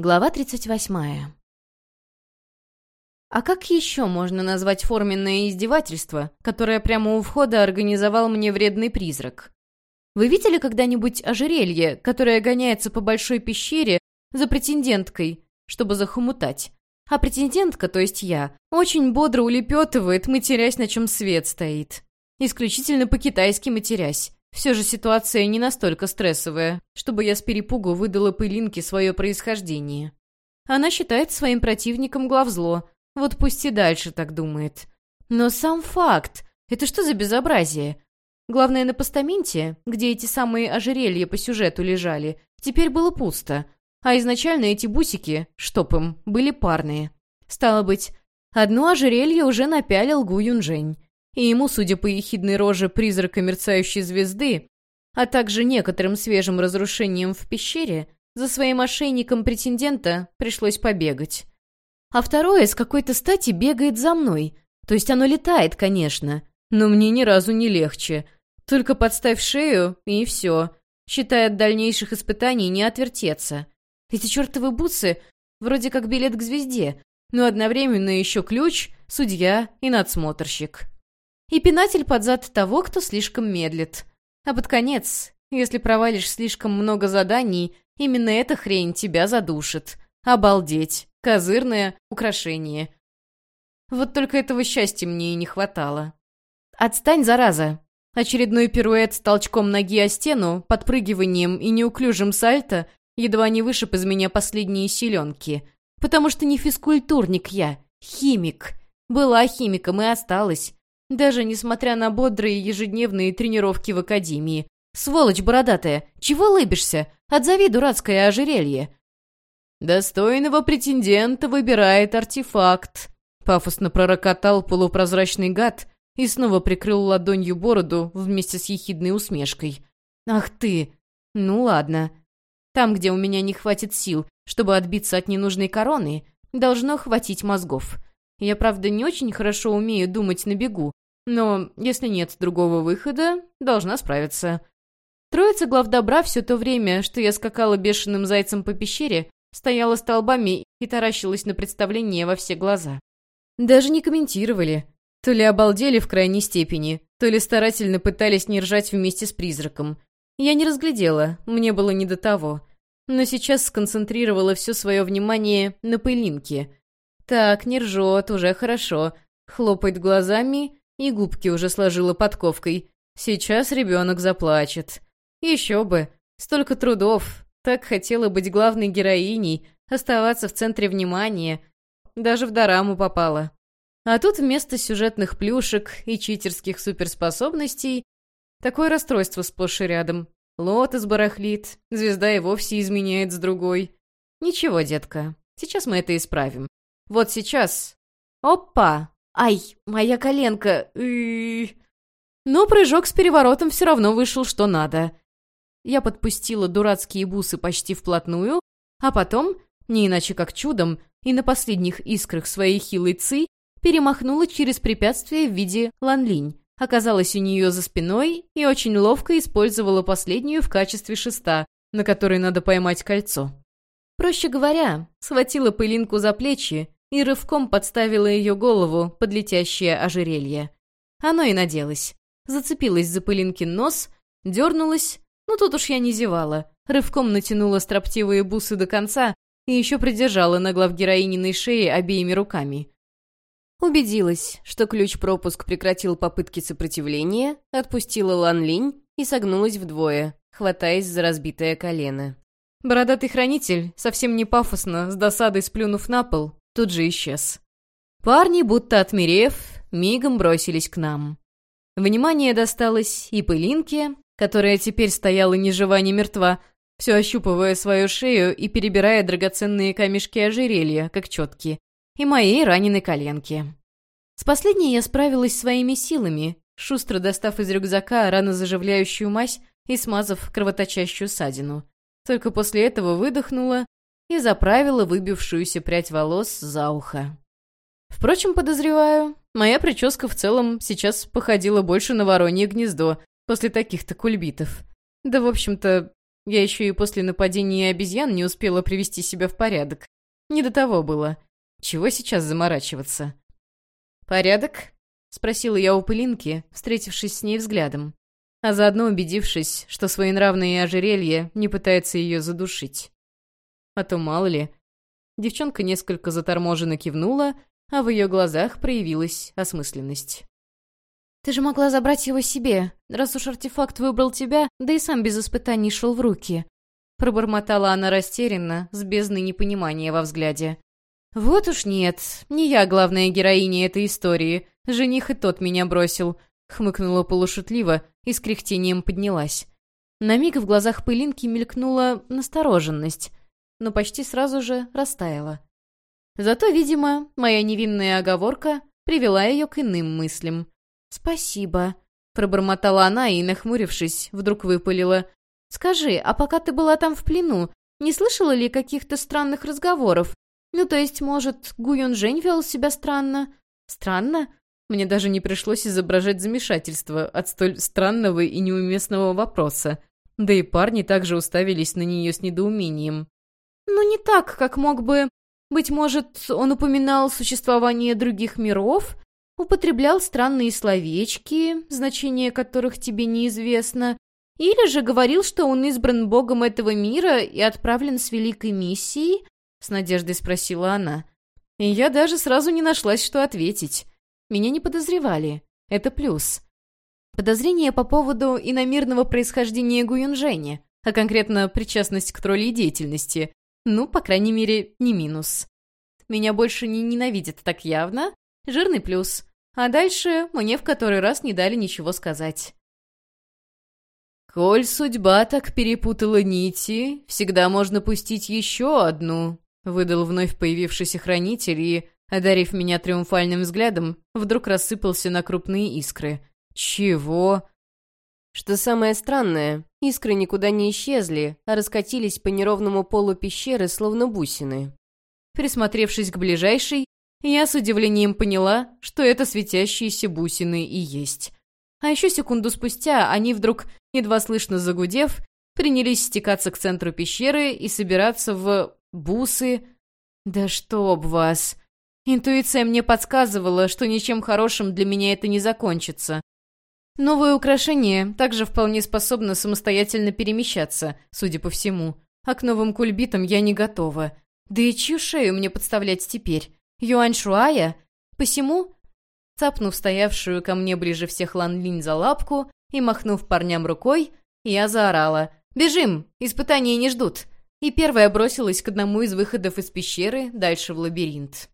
Глава 38. А как еще можно назвать форменное издевательство, которое прямо у входа организовал мне вредный призрак? Вы видели когда-нибудь ожерелье, которое гоняется по большой пещере за претенденткой, чтобы захомутать? А претендентка, то есть я, очень бодро улепетывает, матерясь, на чем свет стоит. Исключительно по-китайски матерясь. Все же ситуация не настолько стрессовая, чтобы я с перепугу выдала пылинке свое происхождение. Она считает своим противником главзло, вот пусть и дальше так думает. Но сам факт, это что за безобразие? Главное, на постаменте, где эти самые ожерелья по сюжету лежали, теперь было пусто, а изначально эти бусики, чтоб им, были парные. Стало быть, одно ожерелье уже напялил Гу Юнжень и ему, судя по ехидной роже призрака мерцающей звезды, а также некоторым свежим разрушениям в пещере, за своим ошейником претендента пришлось побегать. А второе с какой-то стати бегает за мной. То есть оно летает, конечно, но мне ни разу не легче. Только подставь шею, и все. Считай, от дальнейших испытаний не отвертеться. Эти чертовы бутсы вроде как билет к звезде, но одновременно еще ключ, судья и надсмотрщик и пинатель под зад того, кто слишком медлит. А под конец, если провалишь слишком много заданий, именно эта хрень тебя задушит. Обалдеть. Козырное украшение. Вот только этого счастья мне и не хватало. «Отстань, зараза!» Очередной пируэт с толчком ноги о стену, подпрыгиванием и неуклюжим сальто едва не вышиб из меня последние силенки. Потому что не физкультурник я, химик. Была химиком и осталась. Даже несмотря на бодрые ежедневные тренировки в академии. «Сволочь бородатая! Чего лыбишься? Отзови дурацкое ожерелье!» «Достойного претендента выбирает артефакт», — пафосно пророкотал полупрозрачный гад и снова прикрыл ладонью бороду вместе с ехидной усмешкой. «Ах ты! Ну ладно. Там, где у меня не хватит сил, чтобы отбиться от ненужной короны, должно хватить мозгов. Я, правда, не очень хорошо умею думать на бегу, но, если нет другого выхода, должна справиться. Троица глав добра все то время, что я скакала бешеным зайцем по пещере, стояла столбами и таращилась на представление во все глаза. Даже не комментировали. То ли обалдели в крайней степени, то ли старательно пытались не ржать вместе с призраком. Я не разглядела, мне было не до того. Но сейчас сконцентрировала все свое внимание на пылинке. Так, не ржет, уже хорошо. Хлопает глазами и губки уже сложила подковкой. Сейчас ребенок заплачет. Еще бы. Столько трудов. Так хотела быть главной героиней, оставаться в центре внимания. Даже в дораму попала. А тут вместо сюжетных плюшек и читерских суперспособностей такое расстройство сплошь и рядом. Лотос барахлит, звезда и вовсе изменяет с другой. Ничего, детка, сейчас мы это исправим. Вот сейчас... Опа! Ай, моя коленка. Но прыжок с переворотом все равно вышел что надо. Я подпустила дурацкие бусы почти вплотную, а потом, не иначе как чудом, и на последних искрах своей хилой ци перемахнула через препятствие в виде ланлинь, оказалась у нее за спиной и очень ловко использовала последнюю в качестве шеста, на которой надо поймать кольцо. Проще говоря, схватила пылинку за плечи и рывком подставила ее голову под летящее ожерелье. Оно и наделось. Зацепилась за пылинкин нос, дернулась, но тут уж я не зевала, рывком натянула строптивые бусы до конца и еще придержала на главгероининой шее обеими руками. Убедилась, что ключ-пропуск прекратил попытки сопротивления, отпустила Лан Линь и согнулась вдвое, хватаясь за разбитое колено. Бородатый хранитель, совсем не пафосно, с досадой сплюнув на пол, тут же исчез. Парни, будто отмерев, мигом бросились к нам. Внимание досталось и пылинке, которая теперь стояла ни жива, ни мертва, все ощупывая свою шею и перебирая драгоценные камешки ожерелья, как четки, и моей раненой коленке. С последней я справилась своими силами, шустро достав из рюкзака рано заживляющую мазь и смазав кровоточащую ссадину. Только после этого выдохнула и заправила выбившуюся прядь волос за ухо. Впрочем, подозреваю, моя прическа в целом сейчас походила больше на воронье гнездо после таких-то кульбитов. Да, в общем-то, Я еще и после нападения обезьян не успела привести себя в порядок. Не до того было. Чего сейчас заморачиваться? «Порядок?» — спросила я у пылинки, встретившись с ней взглядом, а заодно убедившись, что своенравное ожерелье не пытается ее задушить. А то мало ли. Девчонка несколько заторможенно кивнула, а в ее глазах проявилась осмысленность. «Ты же могла забрать его себе, раз уж артефакт выбрал тебя, да и сам без испытаний шел в руки». Пробормотала она растерянно, с бездной непонимания во взгляде. «Вот уж нет, не я главная героиня этой истории. Жених и тот меня бросил», — хмыкнула полушутливо и с кряхтением поднялась. На миг в глазах пылинки мелькнула настороженность, но почти сразу же растаяла. Зато, видимо, моя невинная оговорка привела ее к иным мыслям. «Спасибо», — пробормотала она и, нахмурившись, вдруг выпалила. «Скажи, а пока ты была там в плену, не слышала ли каких-то странных разговоров? Ну, то есть, может, Гуюн Жень вел себя странно? Странно? Мне даже не пришлось изображать замешательство от столь странного и неуместного вопроса. Да и парни также уставились на нее с недоумением. Ну, не так, как мог бы... Быть может, он упоминал существование других миров? Употреблял странные словечки, значение которых тебе неизвестно? Или же говорил, что он избран богом этого мира и отправлен с великой миссией? — с надеждой спросила она. И я даже сразу не нашлась, что ответить. Меня не подозревали. Это плюс. Подозрение по поводу иномирного происхождения Гуюнжэня, а конкретно причастность к троллей деятельности. Ну, по крайней мере, не минус. Меня больше не ненавидят так явно. Жирный плюс. А дальше мне в который раз не дали ничего сказать. «Коль судьба так перепутала нити, всегда можно пустить еще одну», Выдал вновь появившийся хранитель и, одарив меня триумфальным взглядом, вдруг рассыпался на крупные искры. «Чего?» Что самое странное, искры никуда не исчезли, а раскатились по неровному полу пещеры, словно бусины. Присмотревшись к ближайшей, я с удивлением поняла, что это светящиеся бусины и есть. А еще секунду спустя они вдруг, едва слышно загудев, принялись стекаться к центру пещеры и собираться в бусы. Да чтоб вас! Интуиция мне подсказывала, что ничем хорошим для меня это не закончится. Новое украшение также вполне способно самостоятельно перемещаться, судя по всему. А к новым кульбитам я не готова. Да и чью шею мне подставлять теперь? Юань Шуая? Посему, цапнув стоявшую ко мне ближе всех Лан Линь за лапку и махнув парням рукой, я заорала. «Бежим! Испытания не ждут!» и первая бросилась к одному из выходов из пещеры дальше в лабиринт.